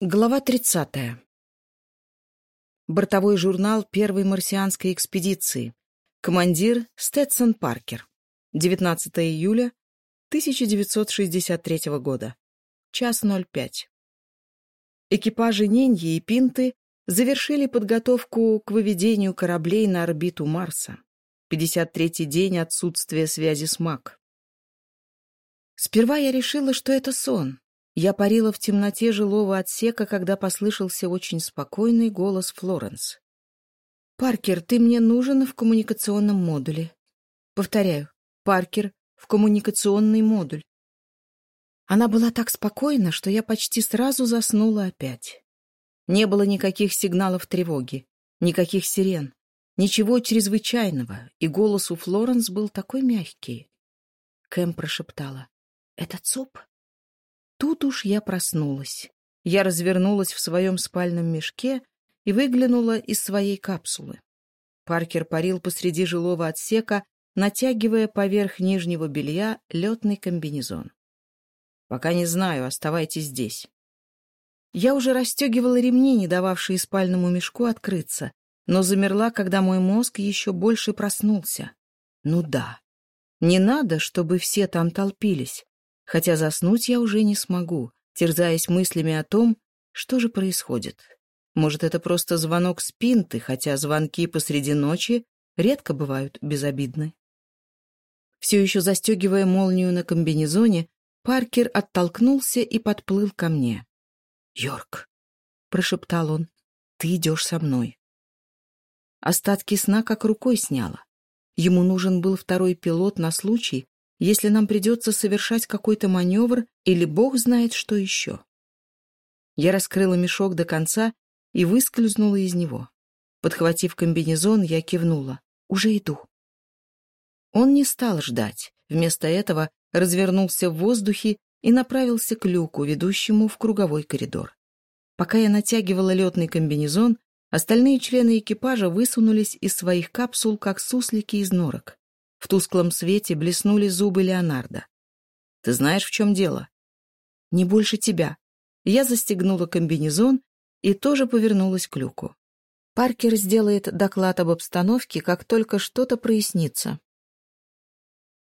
Глава 30. Бортовой журнал первой марсианской экспедиции. Командир Стэдсон Паркер. 19 июля 1963 года. Час 05. Экипажи Ниньи и Пинты завершили подготовку к выведению кораблей на орбиту Марса. 53-й день отсутствия связи с МАК. Сперва я решила, что это сон, я парила в темноте жилого отсека, когда послышался очень спокойный голос Флоренс. «Паркер, ты мне нужен в коммуникационном модуле». Повторяю, Паркер в коммуникационный модуль. Она была так спокойна, что я почти сразу заснула опять. Не было никаких сигналов тревоги, никаких сирен, ничего чрезвычайного, и голос у Флоренс был такой мягкий. Кэм прошептала. «Это ЦУП?» Тут уж я проснулась. Я развернулась в своем спальном мешке и выглянула из своей капсулы. Паркер парил посреди жилого отсека, натягивая поверх нижнего белья летный комбинезон. «Пока не знаю, оставайтесь здесь». Я уже расстегивала ремни, не дававшие спальному мешку открыться, но замерла, когда мой мозг еще больше проснулся. Ну да, не надо, чтобы все там толпились хотя заснуть я уже не смогу, терзаясь мыслями о том, что же происходит. Может, это просто звонок с пинты, хотя звонки посреди ночи редко бывают безобидны. Все еще застегивая молнию на комбинезоне, Паркер оттолкнулся и подплыл ко мне. «Йорк», — прошептал он, — «ты идешь со мной». Остатки сна как рукой сняла. Ему нужен был второй пилот на случай, если нам придется совершать какой-то маневр или бог знает что еще. Я раскрыла мешок до конца и выскользнула из него. Подхватив комбинезон, я кивнула. «Уже иду». Он не стал ждать. Вместо этого развернулся в воздухе и направился к люку, ведущему в круговой коридор. Пока я натягивала летный комбинезон, остальные члены экипажа высунулись из своих капсул, как суслики из норок. В тусклом свете блеснули зубы Леонардо. «Ты знаешь, в чем дело?» «Не больше тебя». Я застегнула комбинезон и тоже повернулась к люку. Паркер сделает доклад об обстановке, как только что-то прояснится.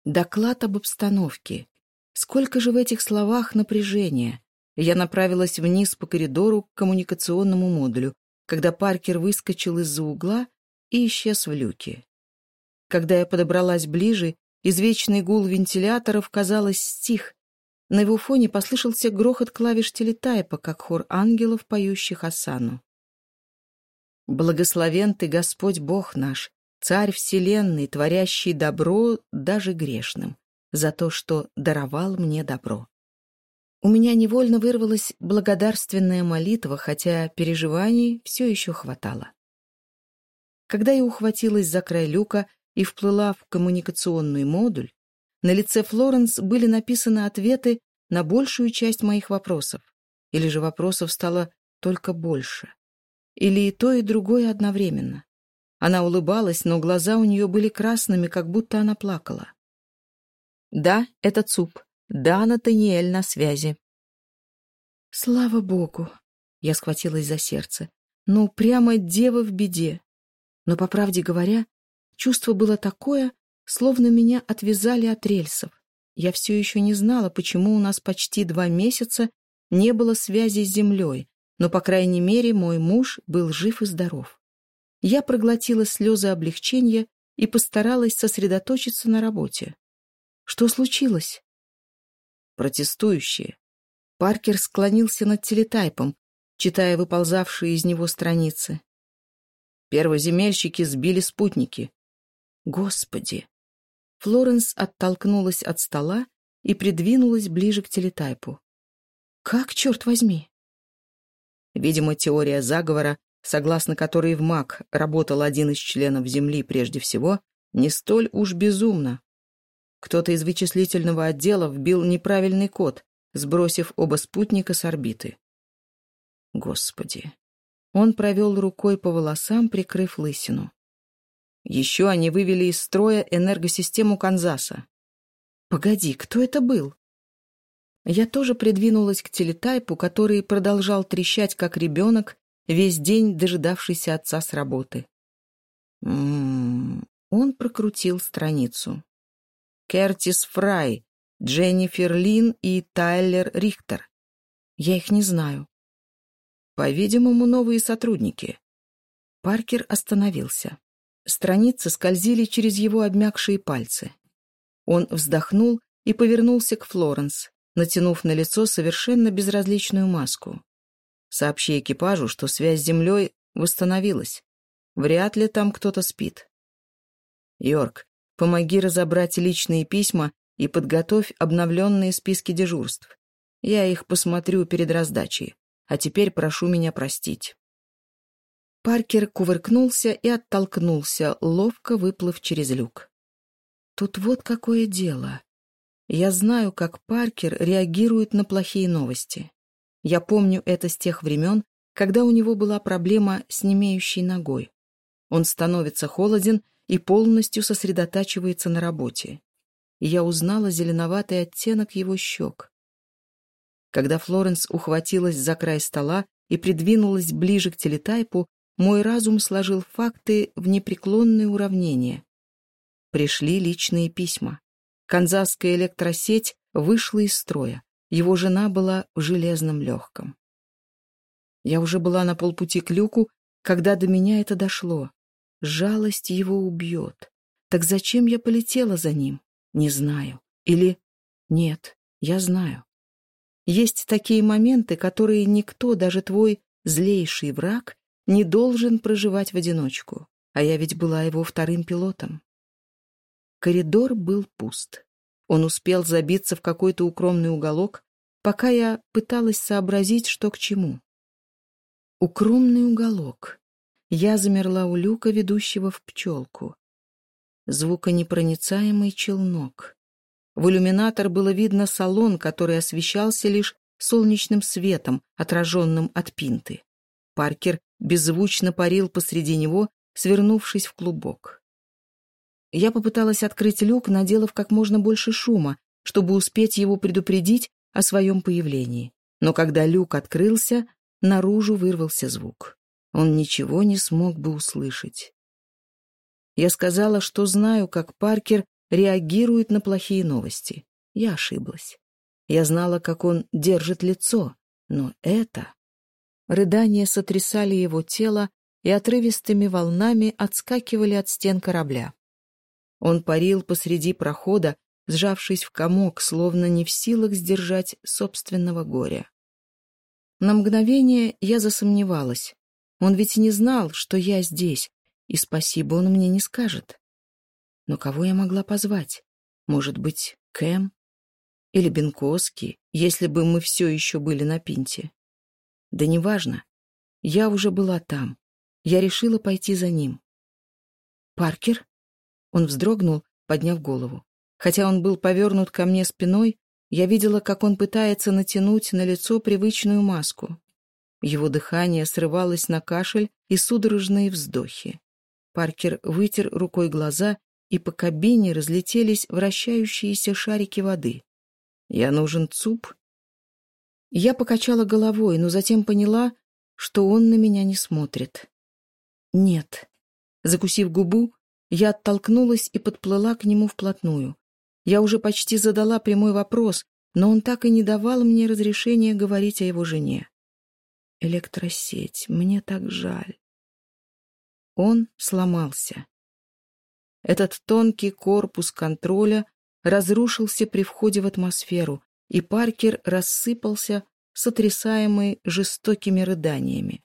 Доклад об обстановке. Сколько же в этих словах напряжения. Я направилась вниз по коридору к коммуникационному модулю, когда Паркер выскочил из-за угла и исчез в люке. Когда я подобралась ближе, извечный гул вентиляторов, казалось, стих. На его фоне послышался грохот клавиш телетайпа, как хор ангелов, поющих осану. «Благословен ты, Господь Бог наш, Царь Вселенной, творящий добро даже грешным, за то, что даровал мне добро». У меня невольно вырвалась благодарственная молитва, хотя переживаний все еще хватало. Когда я ухватилась за край люка, и вплыла в коммуникационный модуль, на лице Флоренс были написаны ответы на большую часть моих вопросов. Или же вопросов стало только больше. Или и то, и другое одновременно. Она улыбалась, но глаза у нее были красными, как будто она плакала. «Да, это ЦУП. Да, Натаниэль на связи». «Слава Богу!» — я схватилась за сердце. «Ну, прямо дева в беде. Но, по правде говоря, Чувство было такое, словно меня отвязали от рельсов. Я все еще не знала, почему у нас почти два месяца не было связи с землей, но, по крайней мере, мой муж был жив и здоров. Я проглотила слезы облегчения и постаралась сосредоточиться на работе. Что случилось? Протестующие. Паркер склонился над телетайпом, читая выползавшие из него страницы. Первоземельщики сбили спутники. Господи! Флоренс оттолкнулась от стола и придвинулась ближе к телетайпу. Как, черт возьми? Видимо, теория заговора, согласно которой в МАК работал один из членов Земли прежде всего, не столь уж безумна. Кто-то из вычислительного отдела вбил неправильный код, сбросив оба спутника с орбиты. Господи. Он провел рукой по волосам, прикрыв лысину. Еще они вывели из строя энергосистему Канзаса. Погоди, кто это был? Я тоже придвинулась к телетайпу, который продолжал трещать, как ребенок, весь день дожидавшийся отца с работы. М -м -м. Он прокрутил страницу. Кертис Фрай, Дженнифер Лин и Тайлер Рихтер. Я их не знаю. По-видимому, новые сотрудники. Паркер остановился. страницы скользили через его обмякшие пальцы. Он вздохнул и повернулся к Флоренс, натянув на лицо совершенно безразличную маску. «Сообщи экипажу, что связь с землей восстановилась. Вряд ли там кто-то спит». «Йорк, помоги разобрать личные письма и подготовь обновленные списки дежурств. Я их посмотрю перед раздачей, а теперь прошу меня простить». Паркер кувыркнулся и оттолкнулся, ловко выплыв через люк. Тут вот какое дело. Я знаю, как Паркер реагирует на плохие новости. Я помню это с тех времен, когда у него была проблема с немеющей ногой. Он становится холоден и полностью сосредотачивается на работе. И я узнала зеленоватый оттенок его щек. Когда Флоренс ухватилась за край стола и придвинулась ближе к телетайпу, мой разум сложил факты в непреклонное уравнение. Пришли личные письма. Канзасская электросеть вышла из строя. Его жена была в железном легком. Я уже была на полпути к люку, когда до меня это дошло. Жалость его убьет. Так зачем я полетела за ним? Не знаю. Или нет, я знаю. Есть такие моменты, которые никто, даже твой злейший враг, не должен проживать в одиночку. А я ведь была его вторым пилотом. Коридор был пуст. Он успел забиться в какой-то укромный уголок, пока я пыталась сообразить, что к чему. Укромный уголок. Я замерла у люка, ведущего в пчелку. Звуконепроницаемый челнок. В иллюминатор было видно салон, который освещался лишь солнечным светом, отраженным от пинты. Паркер беззвучно парил посреди него, свернувшись в клубок. Я попыталась открыть люк, наделав как можно больше шума, чтобы успеть его предупредить о своем появлении. Но когда люк открылся, наружу вырвался звук. Он ничего не смог бы услышать. Я сказала, что знаю, как Паркер реагирует на плохие новости. Я ошиблась. Я знала, как он держит лицо, но это... Рыдания сотрясали его тело и отрывистыми волнами отскакивали от стен корабля. Он парил посреди прохода, сжавшись в комок, словно не в силах сдержать собственного горя. На мгновение я засомневалась. Он ведь не знал, что я здесь, и спасибо он мне не скажет. Но кого я могла позвать? Может быть, Кэм? Или Бенковский, если бы мы все еще были на Пинте? Да неважно. Я уже была там. Я решила пойти за ним. «Паркер?» Он вздрогнул, подняв голову. Хотя он был повернут ко мне спиной, я видела, как он пытается натянуть на лицо привычную маску. Его дыхание срывалось на кашель и судорожные вздохи. Паркер вытер рукой глаза, и по кабине разлетелись вращающиеся шарики воды. «Я нужен ЦУП Я покачала головой, но затем поняла, что он на меня не смотрит. «Нет». Закусив губу, я оттолкнулась и подплыла к нему вплотную. Я уже почти задала прямой вопрос, но он так и не давал мне разрешения говорить о его жене. Электросеть, мне так жаль. Он сломался. Этот тонкий корпус контроля разрушился при входе в атмосферу, и Паркер рассыпался, сотрясаемый жестокими рыданиями.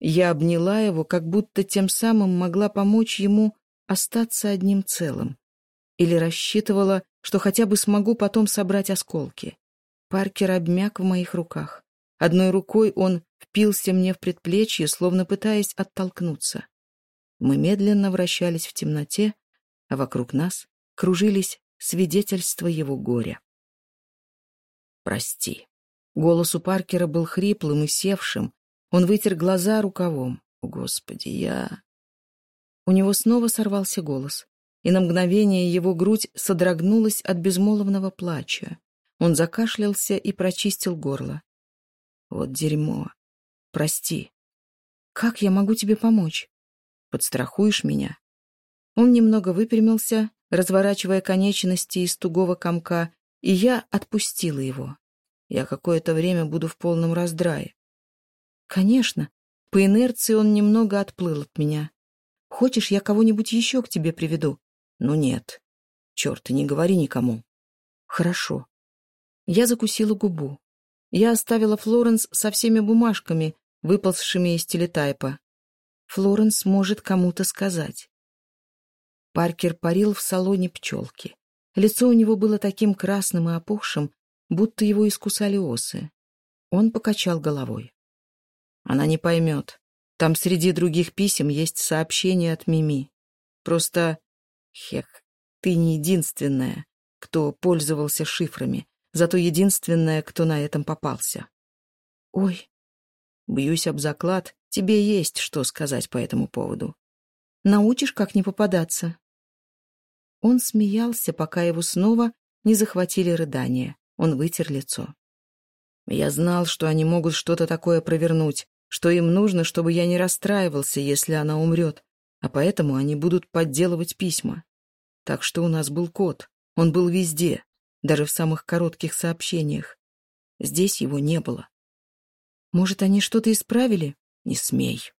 Я обняла его, как будто тем самым могла помочь ему остаться одним целым. Или рассчитывала, что хотя бы смогу потом собрать осколки. Паркер обмяк в моих руках. Одной рукой он впился мне в предплечье, словно пытаясь оттолкнуться. Мы медленно вращались в темноте, а вокруг нас кружились свидетельства его горя прости». Голос у Паркера был хриплым и севшим. Он вытер глаза рукавом. «О, Господи, я...» У него снова сорвался голос, и на мгновение его грудь содрогнулась от безмолвного плача. Он закашлялся и прочистил горло. «Вот дерьмо. Прости. Как я могу тебе помочь? Подстрахуешь меня?» Он немного выпрямился, разворачивая конечности из тугого комка и Я отпустила его. Я какое-то время буду в полном раздрае. Конечно, по инерции он немного отплыл от меня. Хочешь, я кого-нибудь еще к тебе приведу? Ну нет. Черт, не говори никому. Хорошо. Я закусила губу. Я оставила Флоренс со всеми бумажками, выползшими из телетайпа. Флоренс может кому-то сказать. Паркер парил в салоне пчелки. Лицо у него было таким красным и опухшим, будто его искусали осы. Он покачал головой. Она не поймет. Там среди других писем есть сообщение от Мими. Просто... Хех, ты не единственная, кто пользовался шифрами, зато единственная, кто на этом попался. Ой, бьюсь об заклад, тебе есть что сказать по этому поводу. Научишь, как не попадаться? Он смеялся, пока его снова не захватили рыдания. Он вытер лицо. «Я знал, что они могут что-то такое провернуть, что им нужно, чтобы я не расстраивался, если она умрет, а поэтому они будут подделывать письма. Так что у нас был код. Он был везде, даже в самых коротких сообщениях. Здесь его не было. Может, они что-то исправили? Не смей.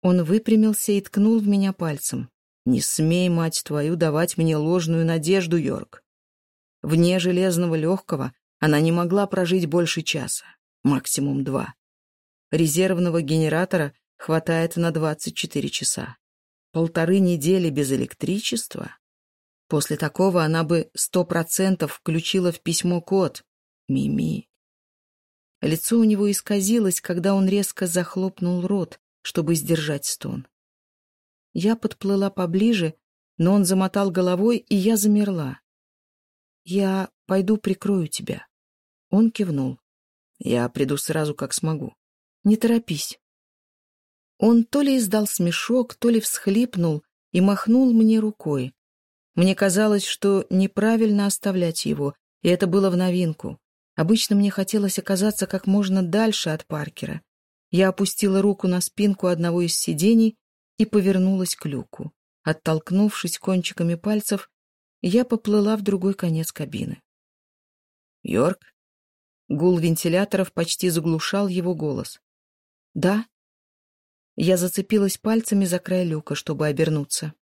Он выпрямился и ткнул в меня пальцем. Не смей, мать твою, давать мне ложную надежду, Йорк. Вне железного легкого она не могла прожить больше часа, максимум два. Резервного генератора хватает на 24 часа. Полторы недели без электричества? После такого она бы сто процентов включила в письмо код. Мими. Лицо у него исказилось, когда он резко захлопнул рот, чтобы сдержать стон. Я подплыла поближе, но он замотал головой, и я замерла. «Я пойду прикрою тебя». Он кивнул. «Я приду сразу, как смогу. Не торопись». Он то ли издал смешок, то ли всхлипнул и махнул мне рукой. Мне казалось, что неправильно оставлять его, и это было в новинку. Обычно мне хотелось оказаться как можно дальше от Паркера. Я опустила руку на спинку одного из сидений и повернулась к люку. Оттолкнувшись кончиками пальцев, я поплыла в другой конец кабины. «Йорк?» Гул вентиляторов почти заглушал его голос. «Да?» Я зацепилась пальцами за край люка, чтобы обернуться.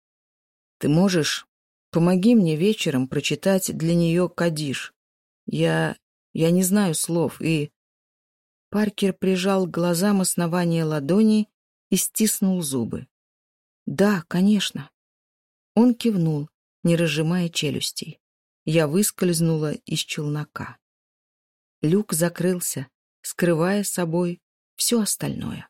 «Ты можешь? Помоги мне вечером прочитать для нее Кадиш. Я... я не знаю слов и...» Паркер прижал к глазам основание ладони и стиснул зубы. Да, конечно. Он кивнул, не разжимая челюстей. Я выскользнула из челнока. Люк закрылся, скрывая собой все остальное.